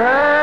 Good.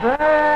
bird.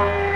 Ah